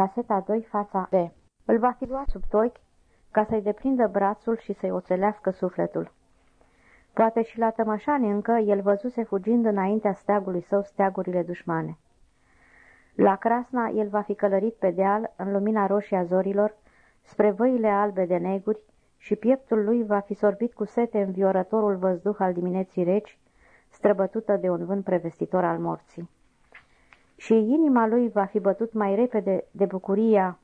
Caseta 2, fața B. Îl va fi luat sub ochi ca să-i deprindă brațul și să-i oțelească sufletul. Poate și la tămășani încă el văzuse fugind înaintea steagului său steagurile dușmane. La Crasna el va fi călărit pe deal în lumina roșie a zorilor, spre văile albe de neguri și pieptul lui va fi sorbit cu sete în viorătorul văzduh al dimineții reci, străbătută de un vânt prevestitor al morții. Și inima lui va fi bătut mai repede de bucuria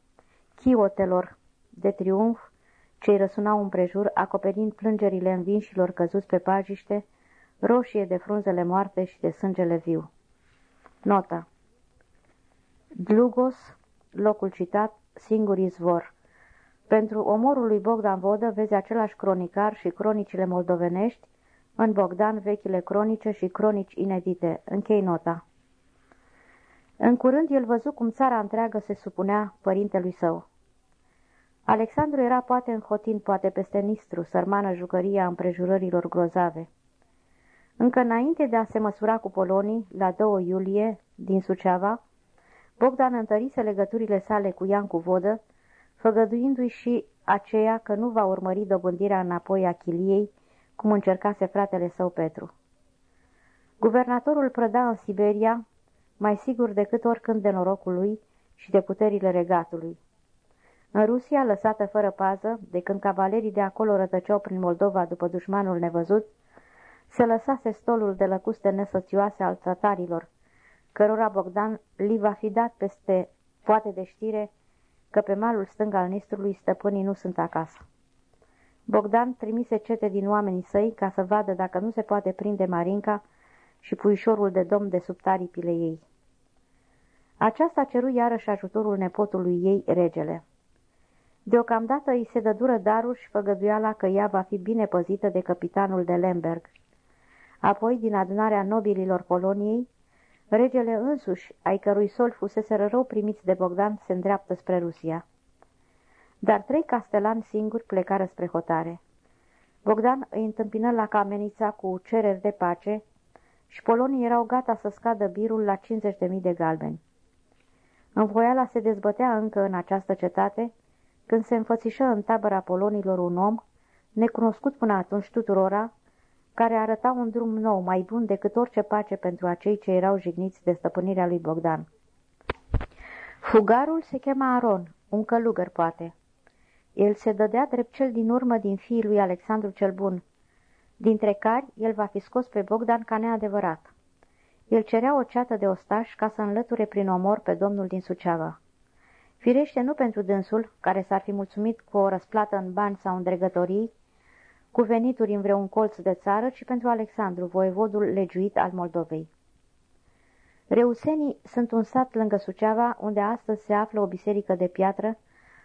chiotelor de triumf ce-i răsunau împrejur, acoperind plângerile învinșilor căzuți pe pagiște, roșie de frunzele moarte și de sângele viu. Nota Dlugos, locul citat, singur izvor. Pentru omorul lui Bogdan Vodă vezi același cronicar și cronicile moldovenești, în Bogdan vechile cronice și cronici inedite. Închei nota. În curând el văzu cum țara întreagă se supunea părintelui său. Alexandru era poate în Hotin, poate peste Nistru, sărmană jucăria împrejurărilor grozave. Încă înainte de a se măsura cu polonii, la 2 iulie, din Suceava, Bogdan întărise legăturile sale cu Iancu Vodă, făgăduindu-i și aceea că nu va urmări dobândirea înapoi a Chiliei, cum încercase fratele său Petru. Guvernatorul prăda în Siberia, mai sigur decât oricând de norocul lui și de puterile regatului. În Rusia, lăsată fără pază, de când cavalerii de acolo rătăceau prin Moldova după dușmanul nevăzut, se lăsase stolul de lăcuste nesățioase al tratarilor, cărora Bogdan li va fi dat peste poate de știre că pe malul stâng al Nistrului stăpânii nu sunt acasă. Bogdan trimise cete din oamenii săi ca să vadă dacă nu se poate prinde Marinca și puișorul de domn de sub taripile ei. Aceasta ceru iarăși ajutorul nepotului ei, regele. Deocamdată îi se dădură darul și făgăduiala că ea va fi bine păzită de capitanul de Lemberg. Apoi, din adunarea nobililor Poloniei, regele însuși, ai cărui sol fusese rău primiți de Bogdan, se îndreaptă spre Rusia. Dar trei castelani singuri plecară spre hotare. Bogdan îi întâmpină la camenița cu cereri de pace și polonii erau gata să scadă birul la 50.000 de galbeni. Învoiala se dezbătea încă în această cetate, când se înfățișă în tabăra polonilor un om, necunoscut până atunci tuturora, care arăta un drum nou, mai bun decât orice pace pentru acei ce erau jigniți de stăpânirea lui Bogdan. Fugarul se chema Aron, un călugăr poate. El se dădea drept cel din urmă din fiii lui Alexandru cel Bun, dintre care el va fi scos pe Bogdan ca neadevărat. El cerea o ceată de ostași ca să înlăture prin omor pe domnul din Suceava. Firește nu pentru dânsul, care s-ar fi mulțumit cu o răsplată în bani sau în dregătorii, cu venituri în vreun colț de țară, ci pentru Alexandru, voievodul legiuit al Moldovei. Reusenii sunt un sat lângă Suceava, unde astăzi se află o biserică de piatră,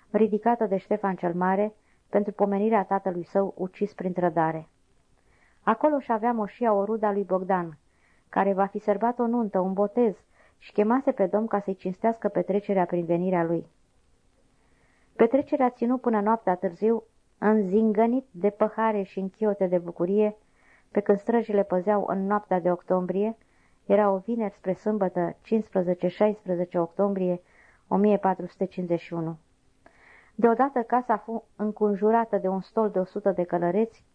ridicată de Ștefan cel Mare, pentru pomenirea tatălui său ucis prin trădare. Acolo și avea moșia o ruda lui Bogdan, care va fi sărbat o nuntă, un botez, și chemase pe domn ca să-i cinstească petrecerea prin venirea lui. Petrecerea ținu până noaptea târziu, înzingănit de păhare și închiote de bucurie, pe când străjile păzeau în noaptea de octombrie, era o vineri spre sâmbătă, 15-16 octombrie 1451. Deodată casa fu înconjurată de un stol de o sută de călăreți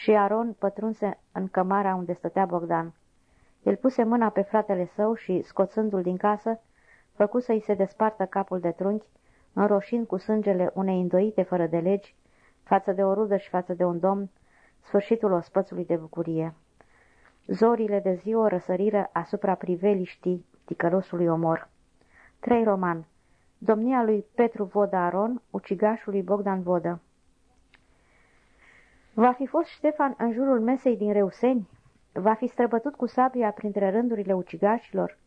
și Aron pătrunse în cămara unde stătea Bogdan. El puse mâna pe fratele său și, scoțându-l din casă, făcu să-i se despartă capul de trunchi, înroșind cu sângele unei îndoite fără de legi, față de o rudă și față de un domn, sfârșitul ospățului de bucurie. Zorile de ziua răsăriră asupra priveliștii ticălosului omor. 3 roman Domnia lui Petru Voda Aron, ucigașului Bogdan Vodă Va fi fost Ștefan în jurul mesei din Reuseni? Va fi străbătut cu sabia printre rândurile ucigașilor?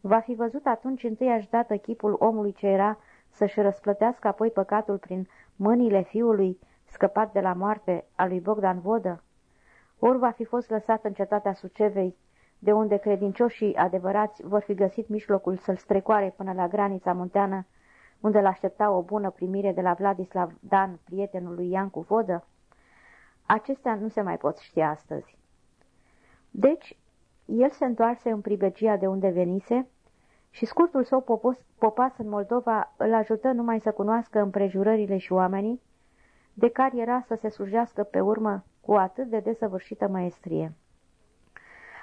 Va fi văzut atunci întâiași dată chipul omului ce era să-și răsplătească apoi păcatul prin mâinile fiului scăpat de la moarte a lui Bogdan Vodă? Ori va fi fost lăsat în cetatea Sucevei, de unde credincioșii adevărați vor fi găsit mijlocul să-l strecoare până la granița munteană, unde l-aștepta o bună primire de la Vladislav Dan, prietenul lui Iancu Vodă? Acestea nu se mai pot ști astăzi. Deci, el se întoarse în pribegia de unde venise și scurtul său popos, popas în Moldova îl ajută numai să cunoască împrejurările și oamenii, de care era să se slujească pe urmă cu atât de desăvârșită maestrie.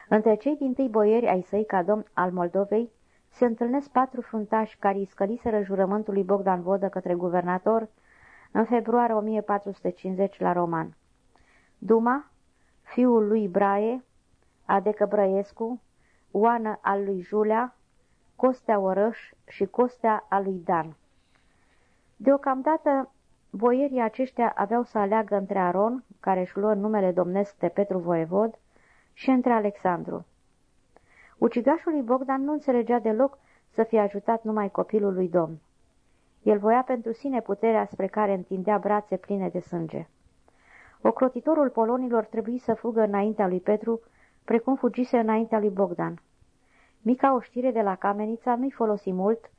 Între cei din tâi boieri ai săi ca domn al Moldovei se întâlnesc patru fruntași care îi scăliseră jurământul lui Bogdan Vodă către guvernator în februarie 1450 la Roman. Duma, fiul lui Braie, Adecă Brăiescu, Oană al lui Julea, Costea Orăș și Costea al lui Dan. Deocamdată, boierii aceștia aveau să aleagă între Aron, care își luă numele domnesc de Petru Voievod, și între Alexandru. Ucigașul lui Bogdan nu înțelegea deloc să fie ajutat numai copilul lui domn. El voia pentru sine puterea spre care întindea brațe pline de sânge. Ocrotitorul polonilor trebuie să fugă înaintea lui Petru, precum fugise înaintea lui Bogdan. Mica oștire de la Camenița nu-i folosi mult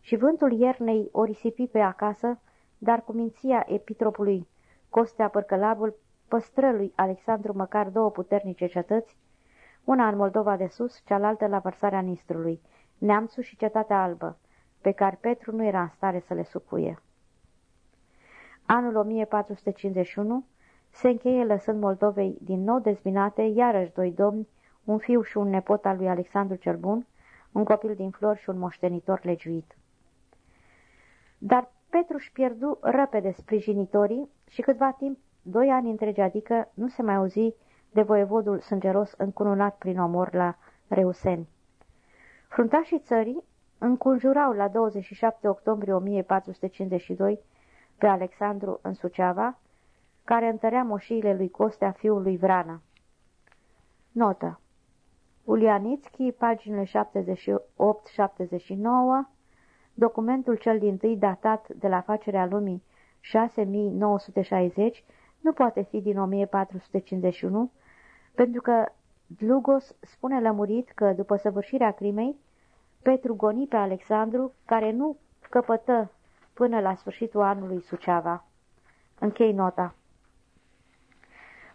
și vântul iernei o risipi pe acasă, dar cu minția epitropului Costea Părcălabul păstră lui Alexandru măcar două puternice cetăți, una în Moldova de Sus, cealaltă la vărsarea Nistrului, Neamțul și Cetatea Albă, pe care Petru nu era în stare să le supuie. Anul 1451 se încheie lăsând Moldovei din nou dezbinate iarăși doi domni, un fiu și un nepot al lui Alexandru cel Bun, un copil din flori și un moștenitor legiuit. Dar Petru își pierdu răpede sprijinitorii și câtva timp, doi ani întregi adică, nu se mai auzi de voievodul sângeros încununat prin omor la Reuseni. Fruntașii țării înconjurau la 27 octombrie 1452 pe Alexandru în Suceava, care întărea moșiile lui Costea, fiul lui Vrana. Notă Ulianitski, paginile 78-79, documentul cel din tâi datat de la facerea lumii 6960, nu poate fi din 1451, pentru că Dlugos spune lămurit că, după săvârșirea crimei, Petru goni pe Alexandru, care nu căpătă până la sfârșitul anului Suceava. Închei nota.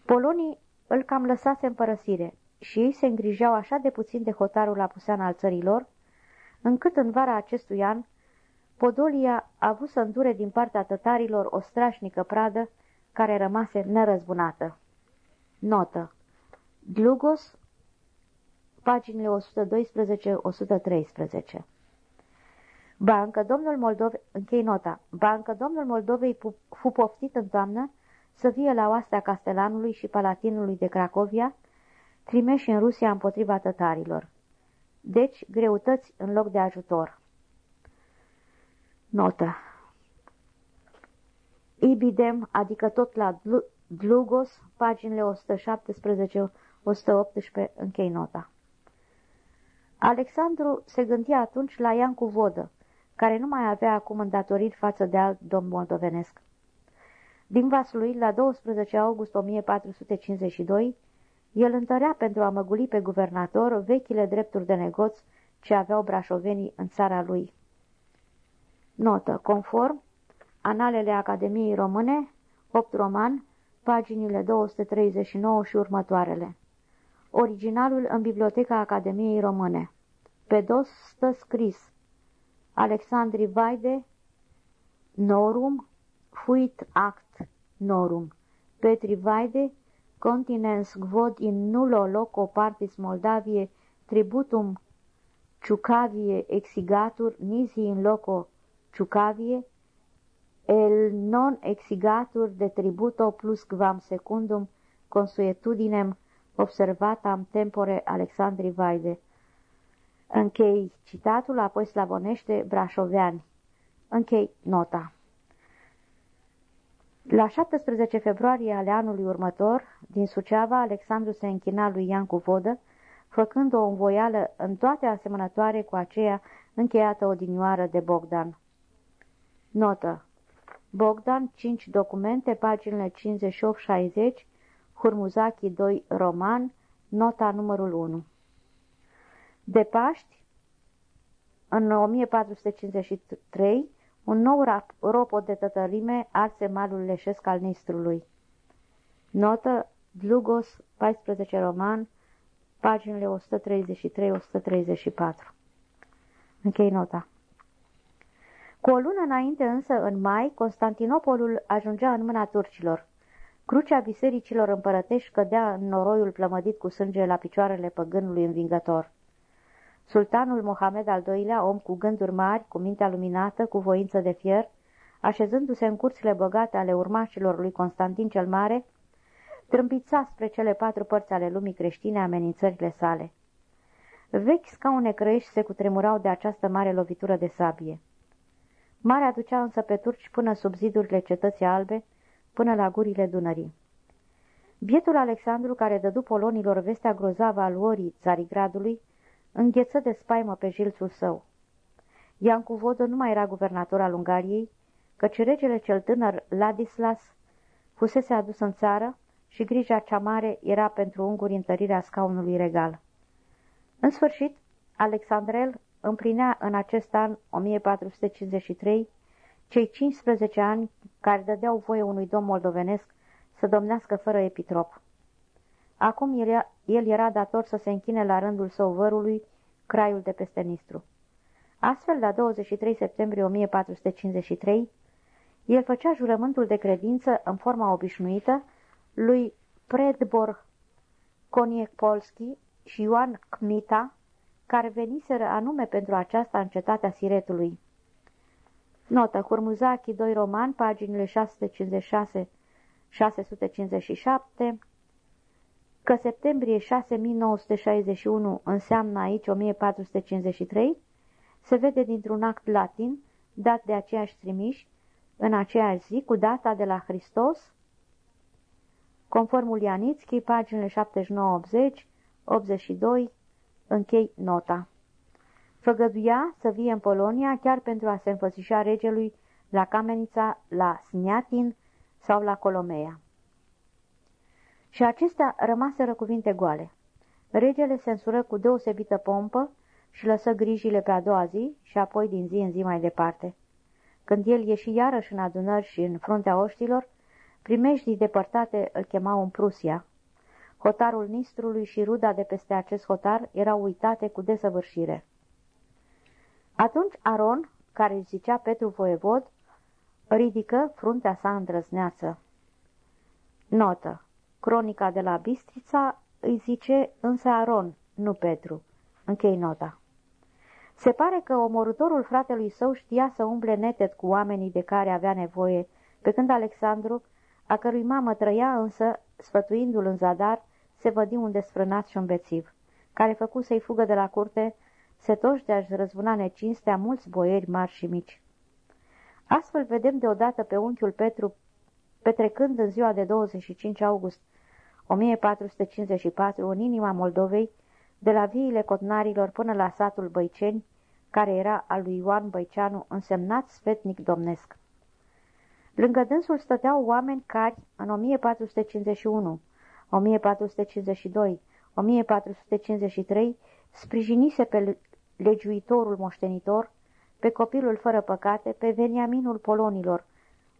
Polonii îl cam lăsase în părăsire și ei se îngrijeau așa de puțin de hotarul apusean al țărilor, încât în vara acestui an Podolia a avut să îndure din partea tătarilor o strașnică pradă care rămase nerăzbunată. Notă. Glugos, paginile 112-113 Bancă, domnul Moldove, închei nota, Bancă, domnul Moldovei fu poftit în toamnă să fie la oastea Castelanului și Palatinului de Cracovia, trimeși în Rusia împotriva tătarilor. Deci, greutăți în loc de ajutor. Notă Ibidem, adică tot la Dlugos, paginile 117-118, închei nota. Alexandru se gândea atunci la Iancu Vodă, care nu mai avea acum îndatoriri față de alt domn moldovenesc. Din lui, la 12 august 1452, el întărea pentru a măguli pe guvernator vechile drepturi de negoț ce aveau brașovenii în țara lui. Notă. Conform Analele Academiei Române, 8 roman, paginile 239 și următoarele. Originalul în Biblioteca Academiei Române. Pe dos stă scris Alexandri Vaide, Norum, Fuit Act Norum, Petri Vaide, Continens Gvod in nullo loco partis Moldavie tributum Ciucavie exigatur nisi in loco Ciucavie, el non exigatur de tributo plus quam secundum consuetudinem observatam tempore Alexandri Vaide. Închei citatul, apoi slavonește brașoveani. Închei nota. La 17 februarie ale anului următor, din Suceava, Alexandru se închina lui Iancu Vodă, făcând o învoială în toate asemănătoare cu aceea încheiată odinioară de Bogdan. Notă Bogdan, 5 documente, paginile 58-60, Hurmuzaki 2 roman, nota numărul 1. De Paști, în 1453, un nou ropot de tătărime arse malul leșesc al Nistrului. Notă Dlugos, 14 roman, paginile 133-134. Închei nota. Cu o lună înainte însă, în mai, Constantinopolul ajungea în mâna turcilor. Crucea bisericilor împărătești cădea în noroiul plămădit cu sânge la picioarele păgânului învingător. Sultanul Mohamed al II-lea, om cu gânduri mari, cu mintea luminată, cu voință de fier, așezându-se în curțile bogate ale urmașilor lui Constantin cel Mare, trâmpița spre cele patru părți ale lumii creștine amenințările sale. Vechi scaune crăiești se cutremurau de această mare lovitură de sabie. Marea ducea însă pe turci până sub zidurile cetății albe, până la gurile Dunării. Bietul Alexandru, care dădu polonilor vestea grozavă al luării Țarigradului, îngheță de spaimă pe jilțul său. Iancu Vodă nu mai era guvernator al Ungariei, căci regele cel tânăr Ladislas fusese adus în țară și grija cea mare era pentru unguri întărirea scaunului regal. În sfârșit, Alexandrel împlinea în acest an 1453 cei 15 ani care dădeau voie unui domn moldovenesc să domnească fără epitrop. Acum el era, el era dator să se închine la rândul său vărului, craiul de peste Nistru. Astfel, la 23 septembrie 1453, el făcea jurământul de credință în forma obișnuită lui Predbor Koniec Polski și Ioan Kmita, care veniseră anume pentru aceasta în cetatea Siretului. Notă, Curmuzachi, 2 roman, paginile 656-657, că septembrie 6961 înseamnă aici 1453, se vede dintr-un act latin, dat de aceiași trimiși, în aceeași zi, cu data de la Hristos, conform Ulianitski, paginile 79-80, 82, închei nota. Făgăduia să vie în Polonia chiar pentru a se înfățișa regelui la Camenița, la Sniatin sau la Colomea. Și acestea rămaseră cuvinte goale. Regele se însură cu deosebită pompă și lăsă grijile pe a doua zi și apoi din zi în zi mai departe. Când el ieși iarăși în adunări și în fruntea oștilor, primejdii depărtate îl chemau în Prusia. Hotarul Nistrului și ruda de peste acest hotar erau uitate cu desăvârșire. Atunci Aron, care îi zicea Petru Voievod, ridică fruntea sa îndrăzneață. Notă. Cronica de la Bistrița îi zice însă Aron, nu Petru. Închei nota. Se pare că omorătorul fratelui său știa să umble neted cu oamenii de care avea nevoie, pe când Alexandru, a cărui mamă trăia însă, sfătuindu-l în zadar, se vădi un desfrânat și un bețiv, care făcu să-i fugă de la curte, setoși de a-și răzbuna necinstea mulți boieri mari și mici. Astfel vedem deodată pe unchiul Petru petrecând în ziua de 25 august 1454 în inima Moldovei, de la viile cotnarilor până la satul Băiceni, care era al lui Ioan Băiceanu, însemnat sfetnic domnesc. Lângă dânsul stăteau oameni care, în 1451, 1452, 1453, sprijinise pe legiuitorul moștenitor, pe copilul fără păcate, pe veniaminul polonilor,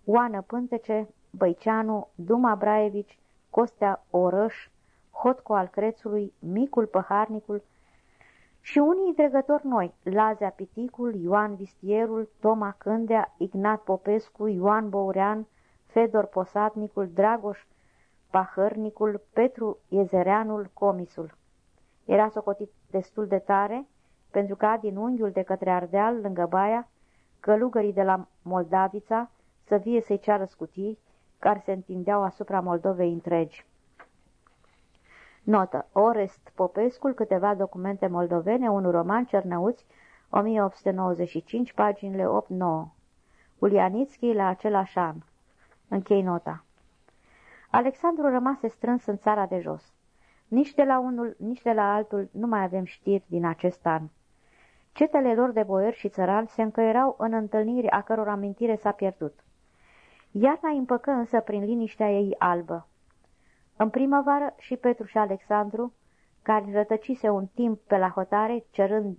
Oană Pântece, Băiceanu, Duma Braevici, Costea Orăș, Hotco al Crețului, Micul Păharnicul și unii dregători noi, Lazea Piticul, Ioan Vistierul, Toma Cândea, Ignat Popescu, Ioan Bourean, Fedor Posatnicul, Dragoș Pahărnicul, Petru Iezereanul, Comisul. Era socotit destul de tare, pentru ca din unghiul de către Ardeal, lângă Baia, călugării de la Moldavița să vie să-i ceară scutii, care se întindeau asupra Moldovei întregi. Notă. Orest Popescul, câteva documente moldovene, un roman Cernăuți, 1895, paginile 8-9. Ulianitski la același an. Închei nota. Alexandru rămase strâns în țara de jos. Nici de la unul, nici de la altul nu mai avem știri din acest an. Cetele lor de boieri și țărani se încăierau în întâlniri a căror amintire s-a pierdut. Iarna împăcă însă prin liniștea ei albă. În primăvară și Petru și Alexandru, care rătăcise un timp pe la hotare, cerând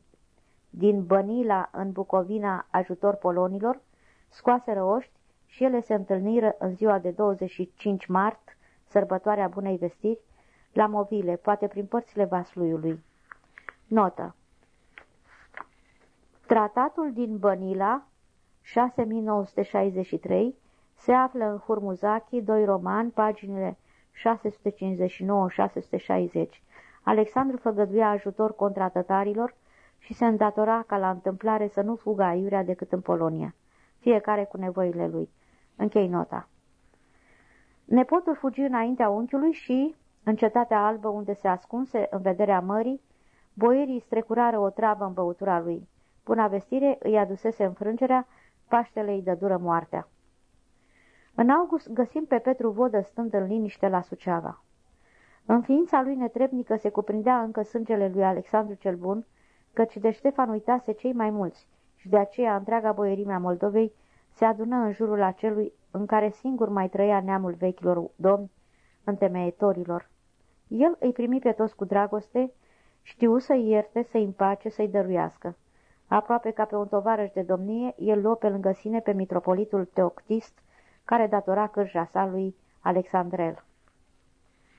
din Bănila în Bucovina ajutor polonilor, scoaseră oști și ele se întâlniră în ziua de 25 mart, sărbătoarea Bunei Vestiri, la Movile, poate prin părțile Vasluiului. Notă Tratatul din Bănila, 6963, se află în Hurmuzaki, doi romani, paginile 659-660. Alexandru făgăduia ajutor contra tătarilor și se îndatora ca la întâmplare să nu fugă aiurea decât în Polonia, fiecare cu nevoile lui. Închei nota. Nepotul fugi înaintea unchiului și, în cetatea albă unde se ascunse în vederea mării, boierii strecurară o travă în băutura lui. Buna vestire îi adusese înfrângerea, Paștele îi dură moartea. În august găsim pe Petru Vodă stând în liniște la Suceava. În ființa lui netrebnică se cuprindea încă sângele lui Alexandru cel Bun, căci de Ștefan uitase cei mai mulți și de aceea întreaga boierime a Moldovei se adună în jurul acelui în care singur mai trăia neamul vechilor domni, întemeietorilor. El îi primi pe toți cu dragoste, știu să-i ierte, să-i împace, să-i dăruiască. Aproape ca pe un tovarăș de domnie, el luă pe lângă sine pe mitropolitul Teoctist, care datora cârja sa lui Alexandrel.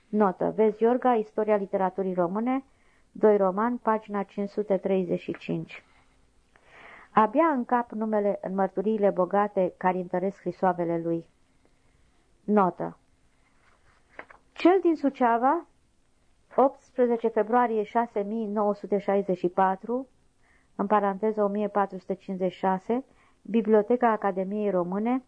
Notă. Vezi Iorga, Istoria literaturii române, 2 roman, pagina 535. Abia în cap numele în mărturiile bogate care întăresc scrisoavele lui. Notă. Cel din Suceava, 18 februarie 6964, în paranteză 1456, Biblioteca Academiei Române,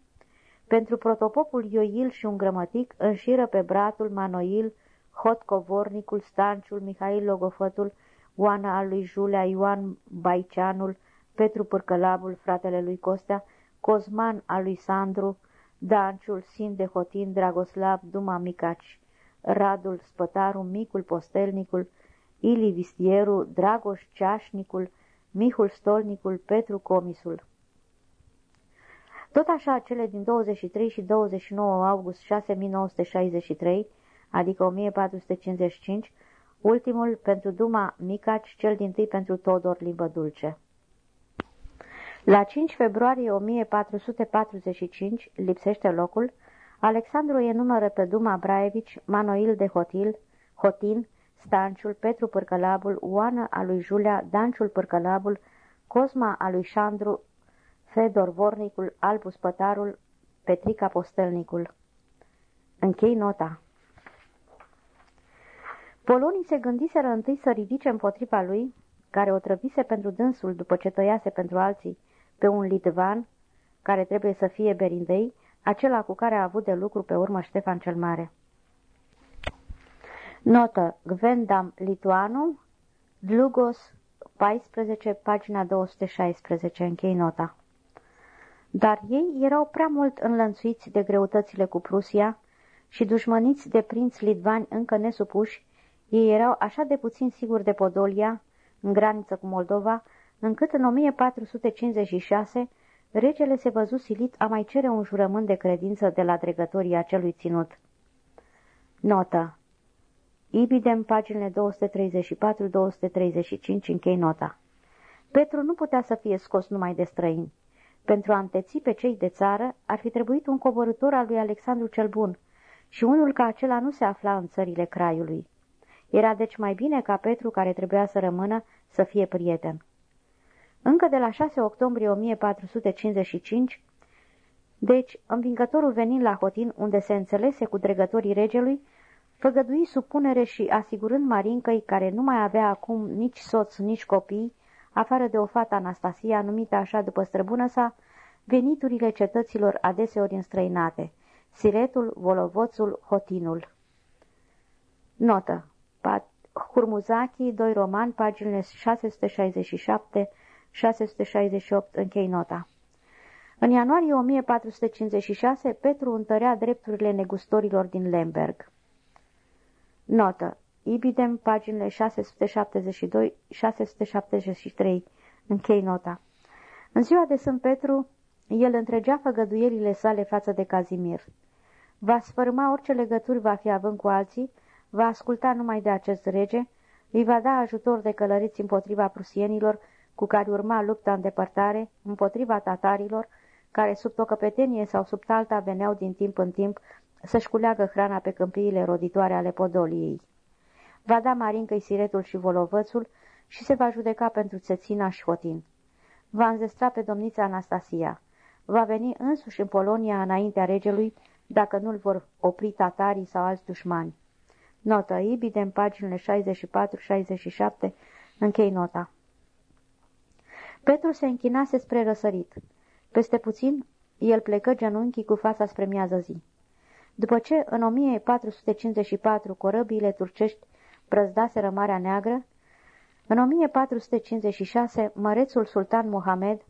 pentru protopopul Ioil și un grămătic înșiră pe bratul Manoil, Hot Covornicul, Stanciul, Mihail Logofătul, Oana al lui Julea, Ioan Baicianul, Petru Pârcălabul, fratele lui Costea, Cosman al lui Sandru, Danciul, Sin de Hotin, Dragoslav, Duma Micaci, Radul Spătaru, Micul Postelnicul, Ili Vistieru, Dragoș Ceașnicul, Mihul Stolnicul, Petru Comisul. Tot așa, cele din 23 și 29 august 6963, adică 1455, ultimul pentru Duma Micaci, cel din tâi pentru Todor Limbă Dulce. La 5 februarie 1445, lipsește locul, Alexandru enumără pe Duma Braevici, Manoil de Hotil, Hotin, Stanciul, Petru Pârcălabul, Oana a lui Julia, Danciul Pârcălabul, Cosma a lui Șandru, Fedor Vornicul, Albus Pătarul, Petrica Postelnicul. Închei nota. Polonii se gândiseră întâi să ridice împotriva lui, care o trăvise pentru dânsul după ce tăiase pentru alții, pe un litvan, care trebuie să fie berindei, acela cu care a avut de lucru pe urmă Ștefan cel Mare. Notă Gvendam Lituanu, Dlugos 14, pagina 216, închei nota. Dar ei erau prea mult înlănțuiți de greutățile cu Prusia și dușmăniți de prinți litvani încă nesupuși, ei erau așa de puțin siguri de Podolia, în graniță cu Moldova, încât în 1456 regele se văzu silit a mai cere un jurământ de credință de la dregătorii acelui ținut. Notă Ibidem, paginile 234-235, închei nota. Petru nu putea să fie scos numai de străini. Pentru a înteți pe cei de țară, ar fi trebuit un coborător al lui Alexandru cel Bun și unul ca acela nu se afla în țările craiului. Era deci mai bine ca Petru, care trebuia să rămână, să fie prieten. Încă de la 6 octombrie 1455, deci, învingătorul venind la Hotin, unde se înțelese cu dregătorii regelui, făgădui supunere și asigurând Marincăi, care nu mai avea acum nici soț, nici copii, afară de o fată Anastasia, numită așa după străbună sa, veniturile cetăților adeseori înstrăinate, Siretul, Volovoțul, Hotinul. Notă. Pat Hurmuzaki, 2 roman, paginile 667 668, închei nota. În ianuarie 1456, Petru întărea drepturile negustorilor din Lemberg. Notă. Ibidem, paginile 672-673. Închei nota. În ziua de Sfânt Petru, el întregea făgăduierile sale față de Cazimir. Va sfârma orice legături va fi având cu alții, va asculta numai de acest rege, îi va da ajutor de călăriți împotriva prusienilor, cu care urma lupta în depărtare, împotriva tatarilor, care sub o căpetenie sau sub talta veneau din timp în timp să-și culeagă hrana pe câmpiile roditoare ale Podoliei. Va da Marincăi siretul și volovățul și se va judeca pentru Țețina și Hotin. va înzestra pe domnița Anastasia. Va veni însuși în Polonia înaintea regelui, dacă nu-l vor opri tatarii sau alți dușmani. Notă Ibide în paginile 64-67, închei nota. Petru se închinase spre răsărit. Peste puțin, el plecă genunchii cu fața spre miază zi. După ce, în 1454, corăbiile turcești prăzdaseră Marea Neagră, în 1456, mărețul sultan Mohamed,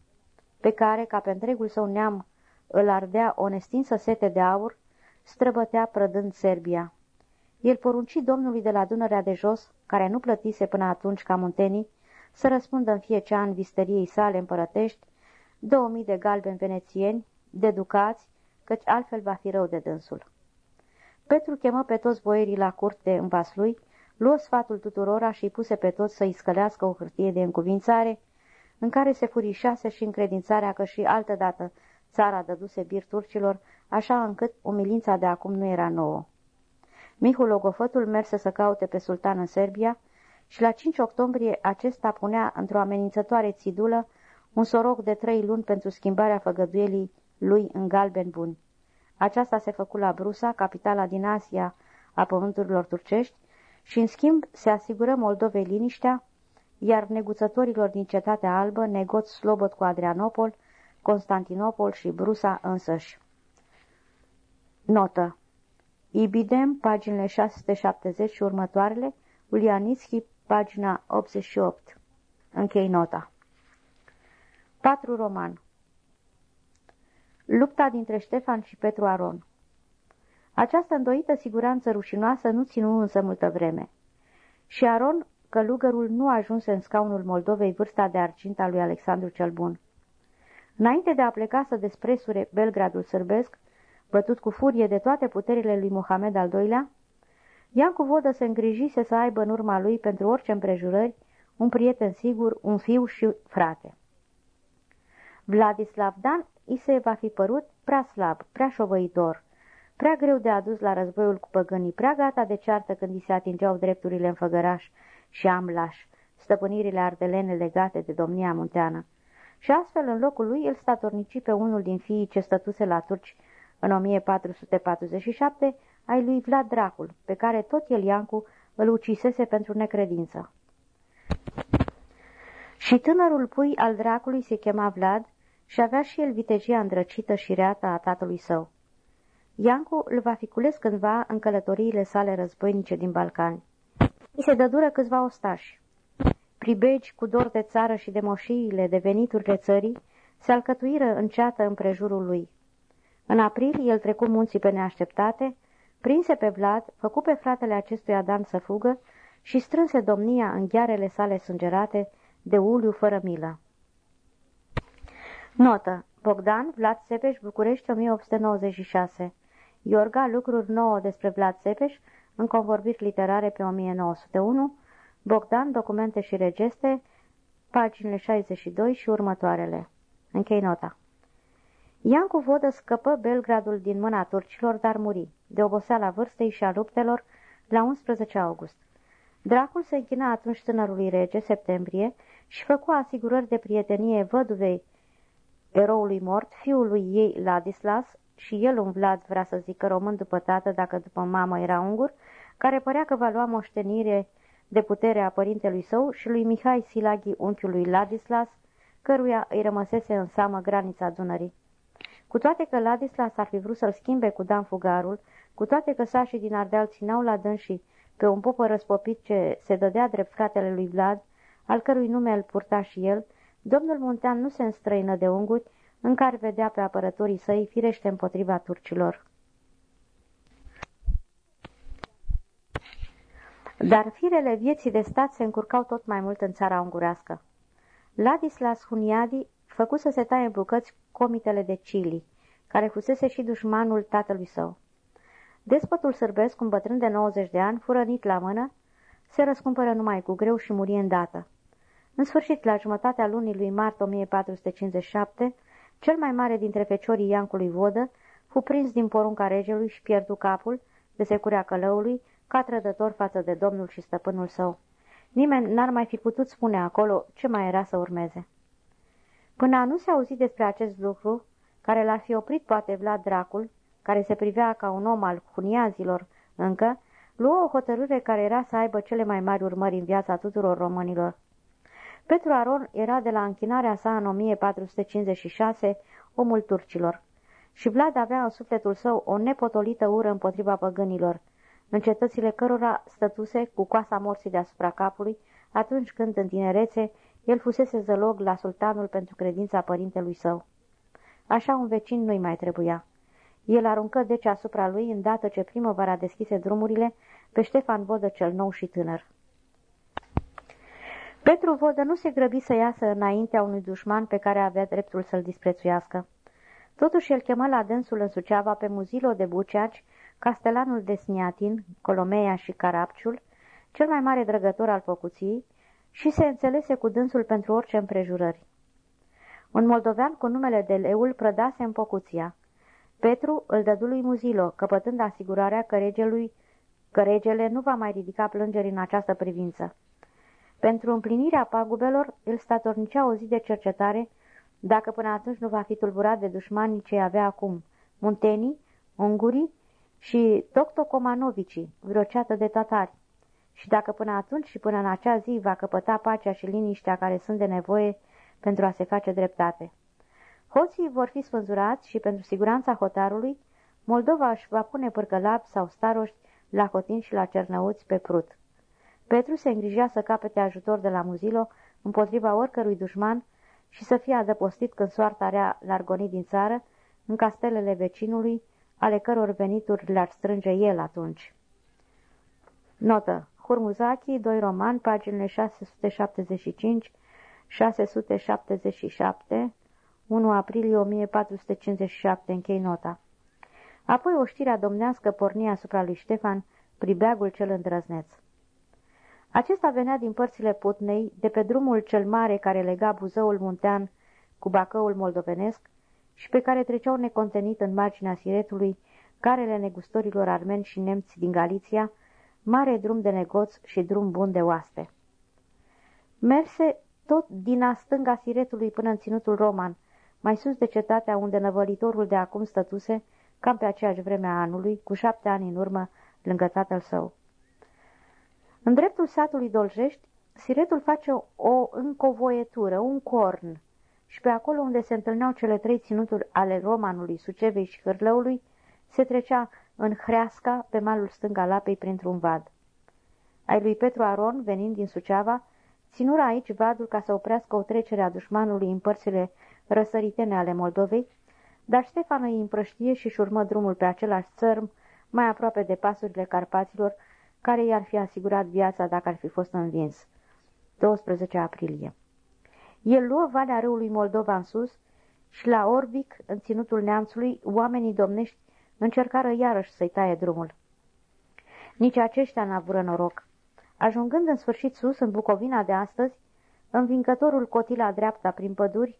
pe care, ca pe întregul său neam, îl ardea o nestinsă sete de aur, străbătea prădând Serbia. El porunci domnului de la Dunărea de jos, care nu plătise până atunci ca muntenii, să răspundă în fiecare an visteriei sale împărătești, 2000 de galbeni venețieni, de ducați, căci altfel va fi rău de dânsul. Petru chemă pe toți boierii la curte în vaslui, luă sfatul tuturora și îi puse pe toți să-i scălească o hârtie de încuvințare, în care se furișase și încredințarea că și altădată țara dăduse bir turcilor, așa încât umilința de acum nu era nouă. Mihul Logofătul merse să caute pe sultan în Serbia și la 5 octombrie acesta punea într-o amenințătoare țidulă un soroc de trei luni pentru schimbarea făgăduielii lui în galben buni. Aceasta se făcu la Brusa, capitala din Asia a pământurilor turcești, și în schimb se asigură Moldovei liniștea, iar neguțătorilor din Cetatea Albă negoț slobot cu Adrianopol, Constantinopol și Brusa însăși. Notă Ibidem, paginile 670 și următoarele, Ulianischi, pagina 88. Închei nota. 4 roman Lupta dintre Ștefan și Petru Aron Această îndoită siguranță rușinoasă nu ținu însă multă vreme. Și Aron, călugărul, nu ajunse în scaunul Moldovei vârsta de argint al lui Alexandru cel Bun. Înainte de a pleca să despresure Belgradul sârbesc, bătut cu furie de toate puterile lui Mohamed al II-lea, Iancu Vodă se îngrijise să aibă în urma lui pentru orice împrejurări un prieten sigur, un fiu și frate. Vladislav Dan i se va fi părut prea slab, prea șovăitor, prea greu de adus la războiul cu păgânii, prea gata de ceartă când îi se atingeau drepturile în făgăraș și amlaș, stăpânirile ardelene legate de domnia munteană. Și astfel, în locul lui, el statornici pe unul din fiii ce stătuse la turci în 1447, ai lui Vlad Dracul, pe care tot el Iancu îl ucisese pentru necredință. Și tânărul pui al dracului se chema Vlad și avea și el vitejia îndrăcită și reată a tatălui său. Iancu îl va fi cules cândva în călătoriile sale războinice din Balcani. I se dădură câțiva ostași. Pribegi cu dor de țară și de moșiile de veniturile țării se alcătuiră în ceată împrejurul lui. În aprilie el trecu munții pe neașteptate, prinse pe Vlad, făcu pe fratele acestui Adam să fugă și strânse domnia în ghearele sale sângerate de uliu fără milă. Notă. Bogdan, Vlad Țepeș, București, 1896 Iorga, lucruri nouă despre Vlad Țepeș, în convorbiri literare pe 1901, Bogdan, documente și regeste, paginile 62 și următoarele. Închei nota. Iancu Vodă scăpă Belgradul din mâna turcilor, dar muri, de oboseala vârstei și a luptelor, la 11 august. Dracul se închina atunci tânărului rege, septembrie, și făcu asigurări de prietenie văduvei eroului mort, fiului ei Ladislas, și el un Vlad vrea să zică român după tată, dacă după mamă era ungur, care părea că va lua moștenire de putere a părintelui său și lui Mihai Silaghi, unchiului Ladislas, căruia îi rămăsese în seamă granița Dunării. Cu toate că Ladislas ar fi vrut să-l schimbe cu Dan Fugarul, cu toate că sașii din Ardeal țineau la dânsii pe un popă răspopit ce se dădea drept fratele lui Vlad, al cărui nume îl purta și el, domnul Muntean nu se înstrăină de unguri, în care vedea pe apărătorii săi firește împotriva turcilor. Dar firele vieții de stat se încurcau tot mai mult în țara ungurească. Ladislas Huniadi făcu să se taie în bucăți comitele de Chili, care fusese și dușmanul tatălui său. Despotul sârbesc, un bătrân de 90 de ani, furănit la mână, se răscumpără numai cu greu și muri îndată. În sfârșit, la jumătatea lunii lui mart 1457, cel mai mare dintre feciorii Iancului Vodă fu prins din porunca regelui și pierdu capul, de securea călăului, ca trădător față de domnul și stăpânul său. Nimeni n-ar mai fi putut spune acolo ce mai era să urmeze. Până a nu se auzi despre acest lucru, care l-ar fi oprit poate Vlad Dracul, care se privea ca un om al huniazilor încă, luă o hotărâre care era să aibă cele mai mari urmări în viața tuturor românilor. Petru Aron era de la închinarea sa în 1456 omul turcilor și Vlad avea în sufletul său o nepotolită ură împotriva păgânilor, în cetățile cărora stătuse cu coasa morții deasupra capului atunci când, în tinerețe, el fusese zălog la sultanul pentru credința părintelui său. Așa un vecin nu-i mai trebuia. El aruncă deci asupra lui, îndată ce primăvara deschise drumurile, pe Ștefan Vodă cel nou și tânăr. Petru Vodă nu se grăbi să iasă înaintea unui dușman pe care avea dreptul să-l disprețuiască. Totuși el chemă la dânsul în Suceava pe Muzilo de Buceaci, castelanul de Sniatin, Colomeia și Carapciul, cel mai mare drăgător al făcuției, și se înțelese cu dânsul pentru orice împrejurări. Un moldovean cu numele de Leul prădase în Pocuția. Petru îl dădu lui Muzilo, căpătând asigurarea că, regelui, că regele nu va mai ridica plângeri în această privință. Pentru împlinirea pagubelor, îl statornicea o zi de cercetare, dacă până atunci nu va fi tulburat de dușmanii ce avea acum, muntenii, ungurii și toctocomanovicii, vreo ceată de tatari. Și dacă până atunci și până în acea zi va căpăta pacea și liniștea care sunt de nevoie pentru a se face dreptate. Hoții vor fi spânzurați și pentru siguranța hotarului, Moldova își va pune pârcălapi sau staroști la Cotin și la Cernăuți pe Prut. Petru se îngrijea să capete ajutor de la Muzilo împotriva oricărui dușman și să fie adăpostit când soarta rea l-ar goni din țară, în castelele vecinului, ale căror venituri le-ar strânge el atunci. Notă. Hurmuzaki, 2 roman, paginile 675 677, 1 aprilie 1457, închei nota. Apoi oștirea domnească porni asupra lui Ștefan, pribeagul cel îndrăzneț. Acesta venea din părțile Putnei, de pe drumul cel mare care lega Buzăul Muntean cu Bacăul moldovenesc și pe care treceau necontenit în marginea Siretului carele negustorilor armeni și nemți din Galiția, mare drum de negoț și drum bun de oaste. Merse tot din a stânga Siretului până în ținutul roman, mai sus de cetatea unde năvălitorul de acum stătuse, cam pe aceeași vreme a anului, cu șapte ani în urmă, lângă tatăl său. În dreptul satului Doljești, Siretul face o încovoietură, un corn, și pe acolo unde se întâlneau cele trei ținuturi ale romanului, Sucevei și Hârlăului, se trecea în Hreasca, pe malul stâng al apei, printr-un vad. Ai lui Petru Aron, venind din Suceava, ținura aici vadul ca să oprească o trecere a dușmanului în părțile răsăritene ale Moldovei, dar Ștefan îi împrăștie și-și urmă drumul pe același țărm, mai aproape de pasurile Carpaților, care i-ar fi asigurat viața dacă ar fi fost învins. 12 aprilie El luă valea râului Moldova în sus și la Orbic, în ținutul neamțului, oamenii domnești încercară iarăși să-i taie drumul. Nici aceștia n-avură noroc. Ajungând în sfârșit sus, în Bucovina de astăzi, învingătorul cotila dreapta prin păduri,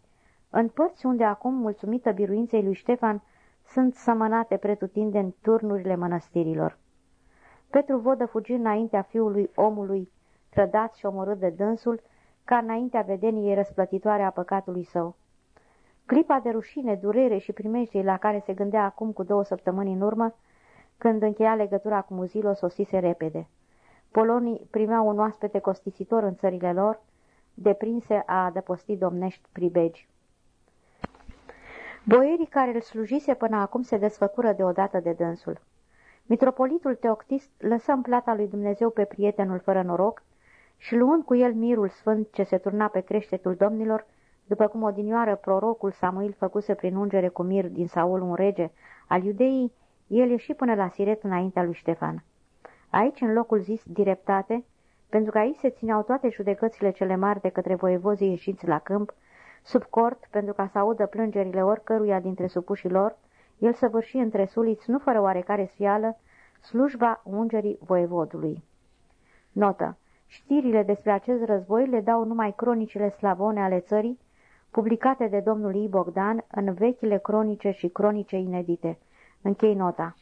în părți unde acum, mulțumită biruinței lui Ștefan, sunt sămănate pretutindeni turnurile mănăstirilor. Petru Vodă fugi înaintea fiului omului, trădat și omorât de dânsul, ca înaintea vedeniei răsplătitoare a păcatului său. Clipa de rușine, durere și primejdii la care se gândea acum cu două săptămâni în urmă, când încheia legătura cu Muzilo, sosise repede. Polonii primeau un oaspete costisitor în țările lor, deprinse a adăposti domnești pribegi. Boierii care îl slujise până acum se desfăcură deodată de dânsul. Mitropolitul Teoctist lăsă în plata lui Dumnezeu pe prietenul fără noroc și luând cu el mirul sfânt ce se turna pe creștetul domnilor, după cum odinioară prorocul Samuel făcuse prin ungere cu mir din Saul un rege al iudeii, el ieși până la Siret înaintea lui Ștefan. Aici, în locul zis directate, pentru că aici se țineau toate judecățile cele mari de către voievozii ieșiți la câmp, sub cort, pentru ca să audă plângerile oricăruia dintre supușii lor, el săvârși între suliți, nu fără oarecare sfială, slujba ungerii voievodului. Notă. Știrile despre acest război le dau numai cronicile slavone ale țării, publicate de domnul I. Bogdan în vechile cronice și cronice inedite. Închei nota.